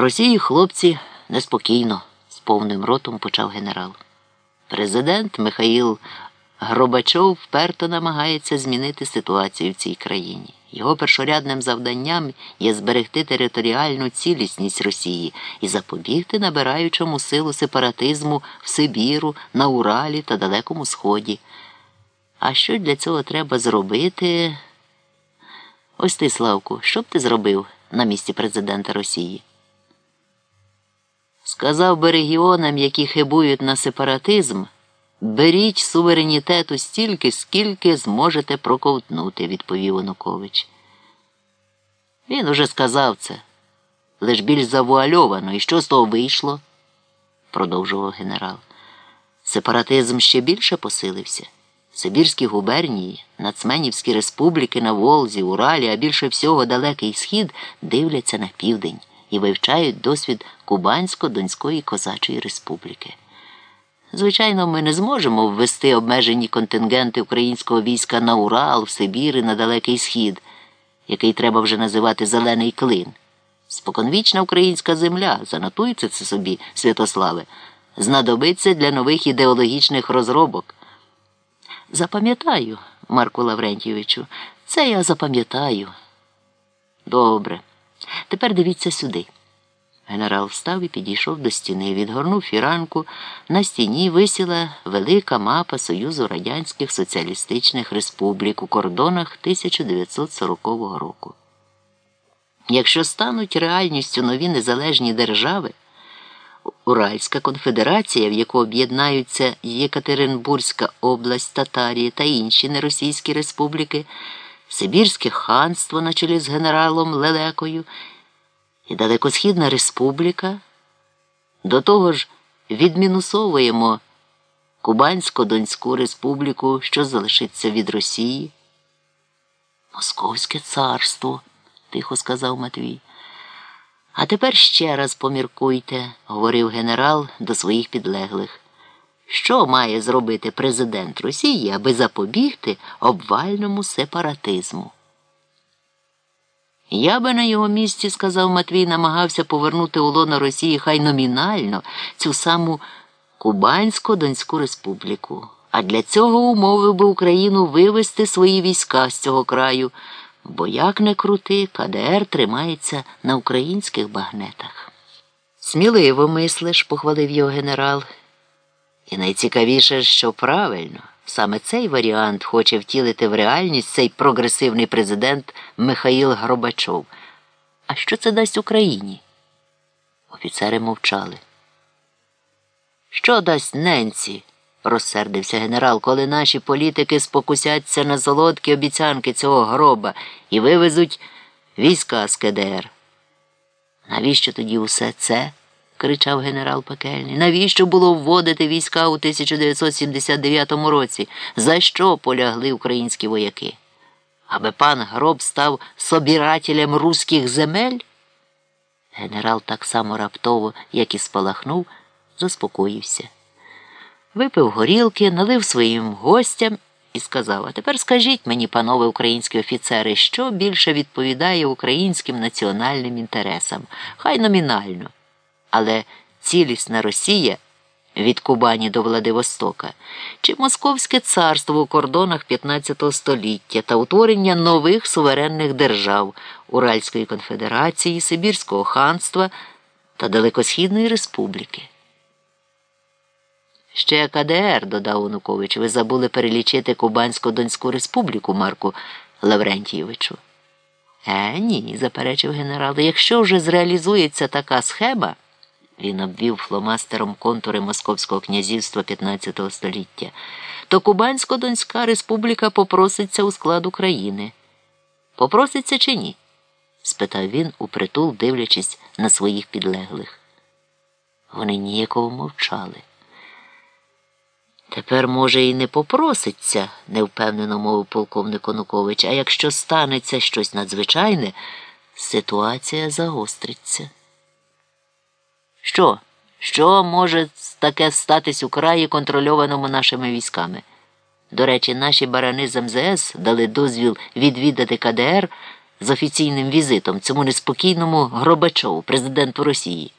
Росії хлопці неспокійно, з повним ротом почав генерал. Президент Михаїл Гробачов вперто намагається змінити ситуацію в цій країні. Його першорядним завданням є зберегти територіальну цілісність Росії і запобігти набираючому силу сепаратизму в Сибіру, на Уралі та Далекому Сході. А що для цього треба зробити? Ось ти, Славку, що б ти зробив на місці президента Росії? Сказав би регіонам, які хибують на сепаратизм, беріть суверенітету стільки, скільки зможете проковтнути, відповів Онукович. Він уже сказав це, лиш більш завуальовано. І що з того вийшло? продовжував генерал. Сепаратизм ще більше посилився. Сибірські губернії, нацменівські республіки на Волзі, Уралі, а більше всього Далекий Схід дивляться на південь і вивчають досвід Кубансько-Донської Козачої Республіки. Звичайно, ми не зможемо ввести обмежені контингенти українського війська на Урал, в Сибір і на Далекий Схід, який треба вже називати Зелений Клин. Споконвічна українська земля, занотується це собі, Святославе, знадобиться для нових ідеологічних розробок. Запам'ятаю, Марку Лаврентійовичу, це я запам'ятаю. Добре. Тепер дивіться сюди. Генерал встав і підійшов до стіни, відгорнув фіранку. На стіні висіла велика мапа Союзу Радянських Соціалістичних Республік у кордонах 1940 року. Якщо стануть реальністю нові незалежні держави, Уральська конфедерація, в яку об'єднаються Єкатеринбурзька область Татарії та інші неросійські республіки, Сибірське ханство на чолі з генералом Лелекою і Далекосхідна Республіка. До того ж, відмінусовуємо Кубансько-Донську республіку, що залишиться від Росії. Московське царство, тихо сказав Матвій. А тепер ще раз поміркуйте, говорив генерал до своїх підлеглих. Що має зробити президент Росії, аби запобігти обвальному сепаратизму? Я би на його місці, сказав Матвій, намагався повернути у лоно Росії хай номінально цю саму Кубансько-Донську республіку. А для цього умовив би Україну вивести свої війська з цього краю. Бо як не крути, КДР тримається на українських багнетах. Сміливо мислиш, похвалив його генерал. І найцікавіше, що правильно, саме цей варіант хоче втілити в реальність цей прогресивний президент Михаїл Гробачов. А що це дасть Україні? Офіцери мовчали. Що дасть ненці? розсердився генерал, коли наші політики спокусяться на солодкі обіцянки цього гроба і вивезуть війська з КДР. Навіщо тоді усе це? Кричав генерал Пекельний. Навіщо було вводити війська у 1979 році? За що полягли українські вояки? Аби пан гроб став собирателем руських земель? Генерал так само раптово, як і спалахнув, заспокоївся випив горілки, налив своїм гостям і сказав: А тепер скажіть мені, панове українські офіцери, що більше відповідає українським національним інтересам, хай номінально. Але цілісна Росія від Кубані до Владивостока, чи Московське царство у кордонах 15 століття та утворення нових суверенних держав Уральської конфедерації, Сибірського ханства та Далекосхідної Республіки. Ще КДР, додав Онукович, ви забули перелічити Кубансько-Донську республіку Марку Лаврентійовичу. Е, ні, заперечив генерал. Якщо вже зреалізується така схема, він обвів фломастером контури Московського князівства 15 століття, то Кубансько-Донська республіка попроситься у склад України. Попроситься чи ні? спитав він упритул, дивлячись на своїх підлеглих. Вони ніяково мовчали. Тепер, може, і не попроситься, невпевнено мовив полковник Онукович, а якщо станеться щось надзвичайне, ситуація загостриться. Що? Що може таке статись у краї, контрольованому нашими військами? До речі, наші барани з МЗС дали дозвіл відвідати КДР з офіційним візитом цьому неспокійному Гробачову, президенту Росії.